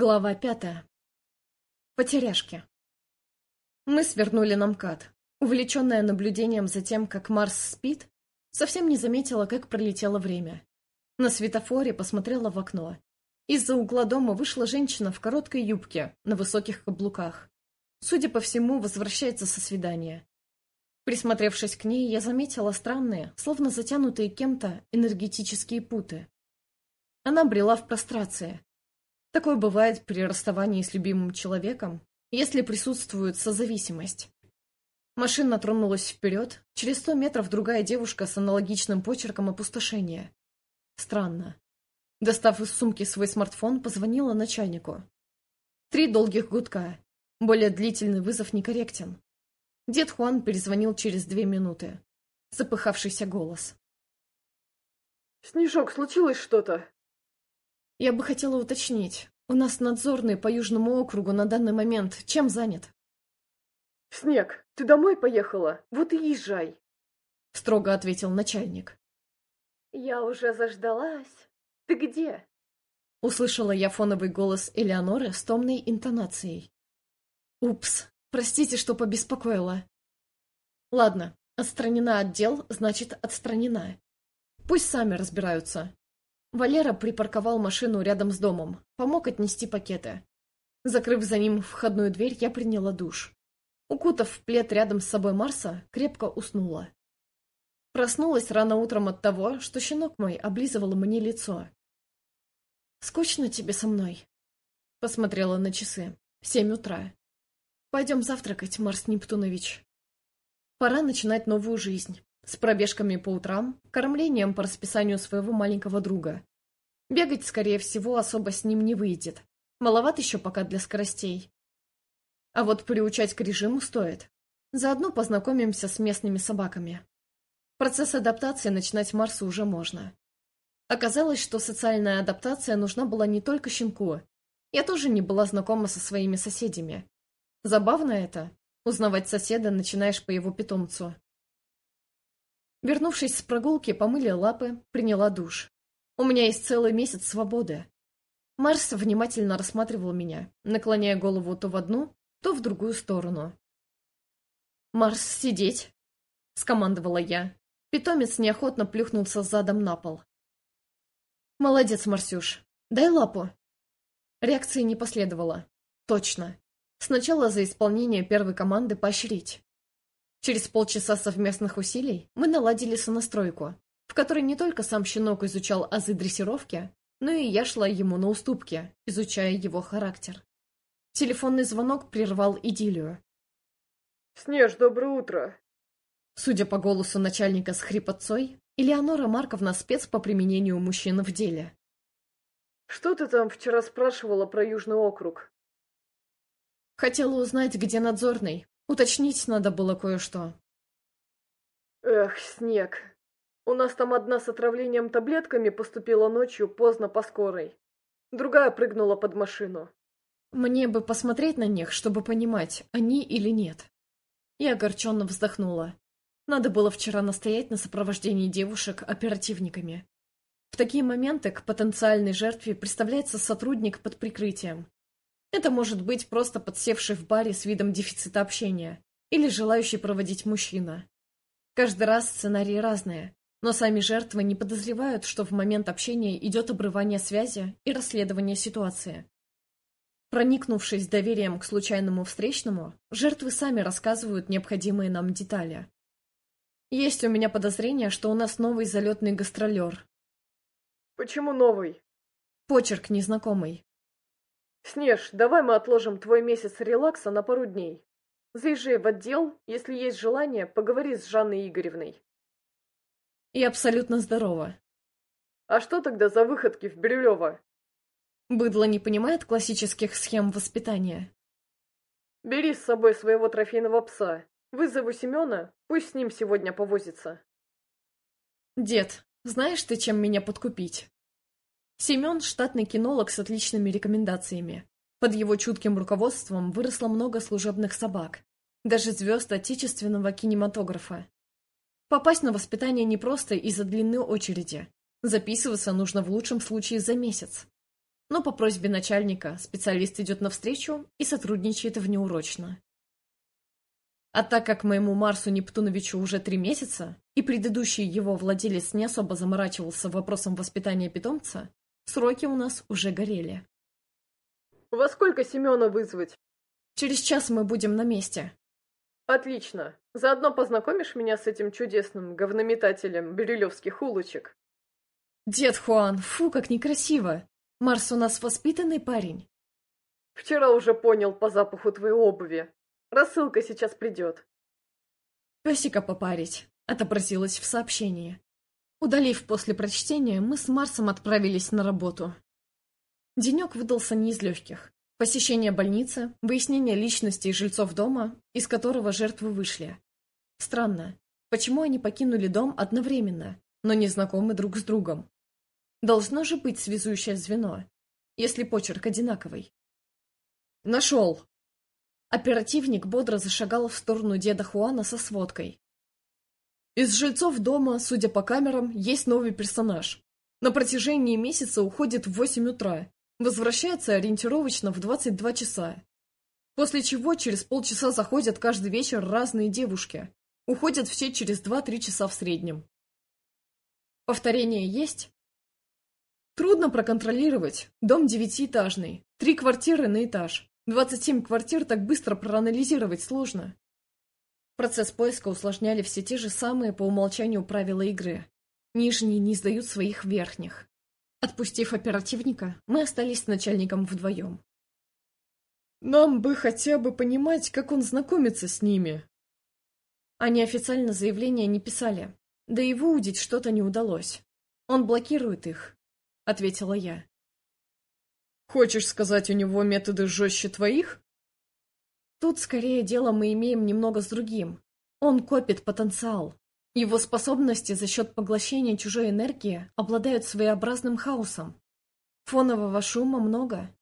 Глава пятая. Потеряшки. Мы свернули на МКАД. Увлеченная наблюдением за тем, как Марс спит, совсем не заметила, как пролетело время. На светофоре посмотрела в окно. Из-за угла дома вышла женщина в короткой юбке, на высоких каблуках. Судя по всему, возвращается со свидания. Присмотревшись к ней, я заметила странные, словно затянутые кем-то, энергетические путы. Она брела в прострации, Такое бывает при расставании с любимым человеком, если присутствует созависимость. Машина тронулась вперед, через сто метров другая девушка с аналогичным почерком опустошения. Странно. Достав из сумки свой смартфон, позвонила начальнику. Три долгих гудка. Более длительный вызов некорректен. Дед Хуан перезвонил через две минуты. Запыхавшийся голос. «Снежок, случилось что-то?» Я бы хотела уточнить. У нас надзорный по Южному округу на данный момент. Чем занят? Снег, ты домой поехала? Вот и езжай. Строго ответил начальник. Я уже заждалась. Ты где? Услышала я фоновый голос Элеоноры с томной интонацией. Упс, простите, что побеспокоила. Ладно, отстранена отдел, значит, отстранена. Пусть сами разбираются. Валера припарковал машину рядом с домом, помог отнести пакеты. Закрыв за ним входную дверь, я приняла душ. Укутав плед рядом с собой Марса, крепко уснула. Проснулась рано утром от того, что щенок мой облизывал мне лицо. «Скучно тебе со мной?» Посмотрела на часы. Семь утра. «Пойдем завтракать, Марс Нептунович. Пора начинать новую жизнь с пробежками по утрам, кормлением по расписанию своего маленького друга. Бегать, скорее всего, особо с ним не выйдет. Маловат еще пока для скоростей. А вот приучать к режиму стоит. Заодно познакомимся с местными собаками. Процесс адаптации начинать Марсу уже можно. Оказалось, что социальная адаптация нужна была не только щенку. Я тоже не была знакома со своими соседями. Забавно это. Узнавать соседа начинаешь по его питомцу. Вернувшись с прогулки, помыли лапы, приняла душ. У меня есть целый месяц свободы. Марс внимательно рассматривал меня, наклоняя голову то в одну, то в другую сторону. «Марс, сидеть!» — скомандовала я. Питомец неохотно плюхнулся задом на пол. «Молодец, Марсюш. Дай лапу». Реакции не последовало. Точно. Сначала за исполнение первой команды поощрить. Через полчаса совместных усилий мы наладили сонастройку, в которой не только сам щенок изучал азы дрессировки, но и я шла ему на уступки, изучая его характер. Телефонный звонок прервал идиллию. «Снеж, доброе утро!» Судя по голосу начальника с хрипотцой, Элеонора Марковна спец по применению мужчин в деле. «Что ты там вчера спрашивала про Южный округ?» Хотела узнать, где надзорный, Уточнить надо было кое-что. Эх, снег. У нас там одна с отравлением таблетками поступила ночью поздно по скорой. Другая прыгнула под машину. Мне бы посмотреть на них, чтобы понимать, они или нет. Я огорченно вздохнула. Надо было вчера настоять на сопровождении девушек оперативниками. В такие моменты к потенциальной жертве представляется сотрудник под прикрытием, это может быть просто подсевший в баре с видом дефицита общения или желающий проводить мужчина. Каждый раз сценарии разные, но сами жертвы не подозревают, что в момент общения идет обрывание связи и расследование ситуации. Проникнувшись доверием к случайному встречному, жертвы сами рассказывают необходимые нам детали. Есть у меня подозрение, что у нас новый залетный гастролер. Почему новый? Почерк незнакомый. Снеж, давай мы отложим твой месяц релакса на пару дней. Заезжай в отдел, если есть желание, поговори с Жанной Игоревной. И абсолютно здорово. А что тогда за выходки в Бирюлево? Быдло не понимает классических схем воспитания. Бери с собой своего трофейного пса. Вызову Семена, пусть с ним сегодня повозится. Дед, знаешь ты, чем меня подкупить? Семен – штатный кинолог с отличными рекомендациями. Под его чутким руководством выросло много служебных собак, даже звезд отечественного кинематографа. Попасть на воспитание непросто из-за длины очереди. Записываться нужно в лучшем случае за месяц. но по просьбе начальника специалист идет навстречу и сотрудничает внеурочно. А так как моему Марсу Нептуновичу уже три месяца, и предыдущий его владелец не особо заморачивался вопросом воспитания питомца, сроки у нас уже горели. «Во сколько Семена вызвать?» «Через час мы будем на месте». «Отлично. Заодно познакомишь меня с этим чудесным говнометателем бирюлевских улочек?» «Дед Хуан, фу, как некрасиво! Марс у нас воспитанный парень». «Вчера уже понял по запаху твоей обуви. Рассылка сейчас придет. Песика попарить, отобразилось в сообщении. Удалив после прочтения, мы с Марсом отправились на работу. Денек выдался не из легких. Посещение больницы, выяснение личности жильцов дома, из которого жертвы вышли. Странно, почему они покинули дом одновременно, но не знакомы друг с другом? Должно же быть связующее звено, если почерк одинаковый. «Нашел!» Оперативник бодро зашагал в сторону деда Хуана со сводкой. Из жильцов дома, судя по камерам, есть новый персонаж. На протяжении месяца уходит в 8 утра, возвращается ориентировочно в 22 часа. После чего через полчаса заходят каждый вечер разные девушки. Уходят все через 2-3 часа в среднем. Повторение есть? Трудно проконтролировать. Дом девятиэтажный, три квартиры на этаж. 27 квартир так быстро проанализировать сложно. Процесс поиска усложняли все те же самые по умолчанию правила игры. Нижние не сдают своих верхних. Отпустив оперативника, мы остались с начальником вдвоем. «Нам бы хотя бы понимать, как он знакомится с ними». Они официально заявления не писали, да и выудить что-то не удалось. Он блокирует их, — ответила я. Хочешь сказать, у него методы жестче твоих? Тут скорее дело мы имеем немного с другим. Он копит потенциал. Его способности за счет поглощения чужой энергии обладают своеобразным хаосом. Фонового шума много.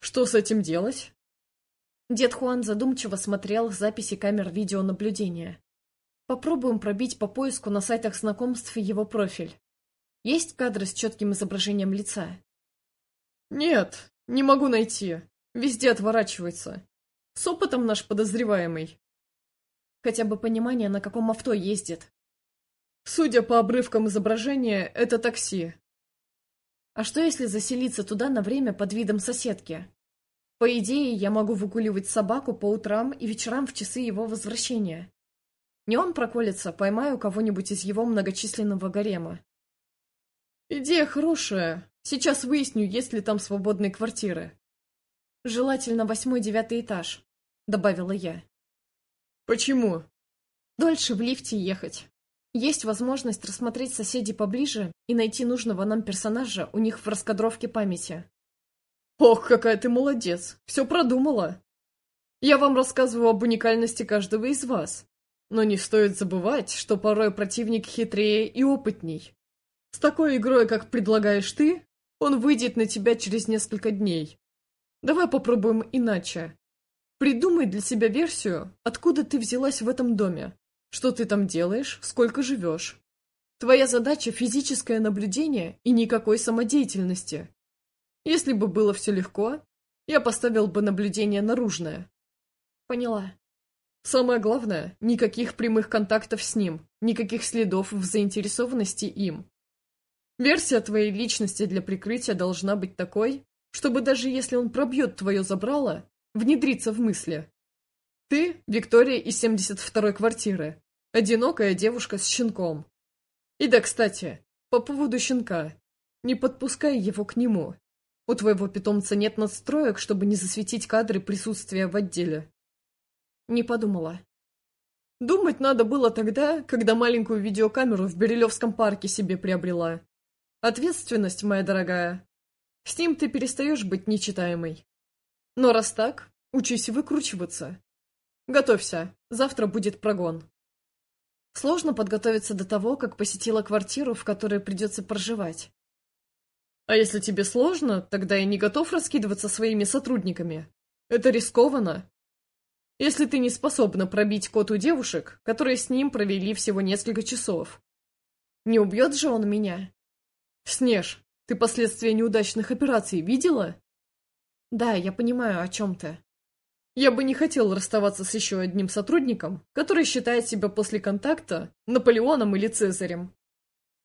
Что с этим делать? Дед Хуан задумчиво смотрел записи камер видеонаблюдения. Попробуем пробить по поиску на сайтах знакомств его профиль. Есть кадры с четким изображением лица? «Нет, не могу найти. Везде отворачивается. С опытом наш подозреваемый». Хотя бы понимание, на каком авто ездит. Судя по обрывкам изображения, это такси. А что если заселиться туда на время под видом соседки? По идее, я могу выгуливать собаку по утрам и вечерам в часы его возвращения. Не он проколется, поймаю кого-нибудь из его многочисленного гарема. Идея хорошая, Сейчас выясню, есть ли там свободные квартиры. Желательно восьмой-девятый этаж, добавила я. Почему? Дольше в лифте ехать. Есть возможность рассмотреть соседей поближе и найти нужного нам персонажа у них в раскадровке памяти. Ох, какая ты молодец! Все продумала! Я вам рассказываю об уникальности каждого из вас. Но не стоит забывать, что порой противник хитрее и опытней. С такой игрой, как предлагаешь ты, он выйдет на тебя через несколько дней. Давай попробуем иначе. Придумай для себя версию, откуда ты взялась в этом доме. Что ты там делаешь, сколько живешь. Твоя задача – физическое наблюдение и никакой самодеятельности. Если бы было все легко, я поставил бы наблюдение наружное. Поняла. Самое главное – никаких прямых контактов с ним, никаких следов в заинтересованности им. Версия твоей личности для прикрытия должна быть такой, чтобы даже если он пробьет твое забрало, внедриться в мысли. Ты – Виктория из 72-й квартиры, одинокая девушка с щенком. И да, кстати, по поводу щенка, не подпускай его к нему. У твоего питомца нет настроек, чтобы не засветить кадры присутствия в отделе. Не подумала. Думать надо было тогда, когда маленькую видеокамеру в Берилевском парке себе приобрела. Ответственность, моя дорогая. С ним ты перестаешь быть нечитаемой. Но раз так, учись выкручиваться. Готовься, завтра будет прогон. Сложно подготовиться до того, как посетила квартиру, в которой придется проживать. А если тебе сложно, тогда я не готов раскидываться своими сотрудниками. Это рискованно. Если ты не способна пробить код у девушек, которые с ним провели всего несколько часов. Не убьет же он меня? «Снеж, Ты последствия неудачных операций видела? Да, я понимаю, о чем ты. Я бы не хотел расставаться с еще одним сотрудником, который считает себя после контакта Наполеоном или Цезарем.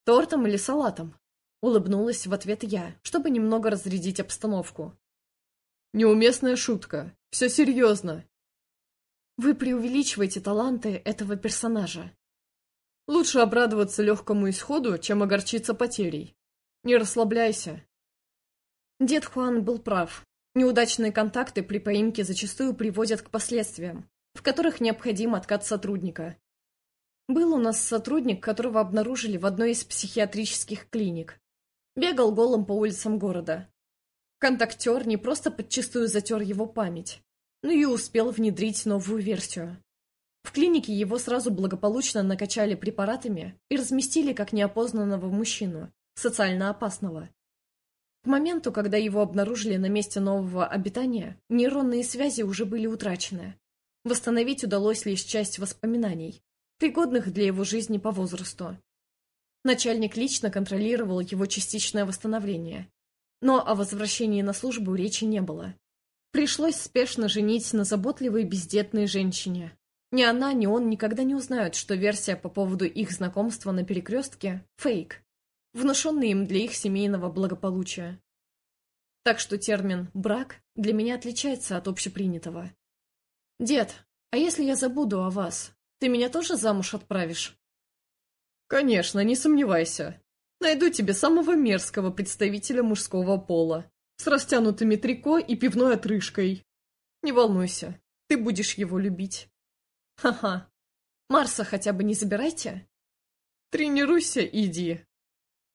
Тортом или салатом? Улыбнулась в ответ я, чтобы немного разрядить обстановку. Неуместная шутка. Все серьезно. Вы преувеличиваете таланты этого персонажа. Лучше обрадоваться легкому исходу, чем огорчиться потерей. Не расслабляйся. Дед Хуан был прав. Неудачные контакты при поимке зачастую приводят к последствиям, в которых необходим откат сотрудника. Был у нас сотрудник, которого обнаружили в одной из психиатрических клиник. Бегал голым по улицам города. Контактер не просто подчистую затер его память, но и успел внедрить новую версию. В клинике его сразу благополучно накачали препаратами и разместили как неопознанного мужчину, социально опасного. К моменту, когда его обнаружили на месте нового обитания, нейронные связи уже были утрачены. Восстановить удалось лишь часть воспоминаний, пригодных для его жизни по возрасту. Начальник лично контролировал его частичное восстановление, но о возвращении на службу речи не было. Пришлось спешно женить на заботливой бездетной женщине. Ни она, ни он никогда не узнают, что версия по поводу их знакомства на перекрестке – фейк внушенный им для их семейного благополучия. Так что термин «брак» для меня отличается от общепринятого. «Дед, а если я забуду о вас, ты меня тоже замуж отправишь?» «Конечно, не сомневайся. Найду тебе самого мерзкого представителя мужского пола, с растянутыми трико и пивной отрыжкой. Не волнуйся, ты будешь его любить». «Ха-ха. Марса хотя бы не забирайте?» «Тренируйся, иди.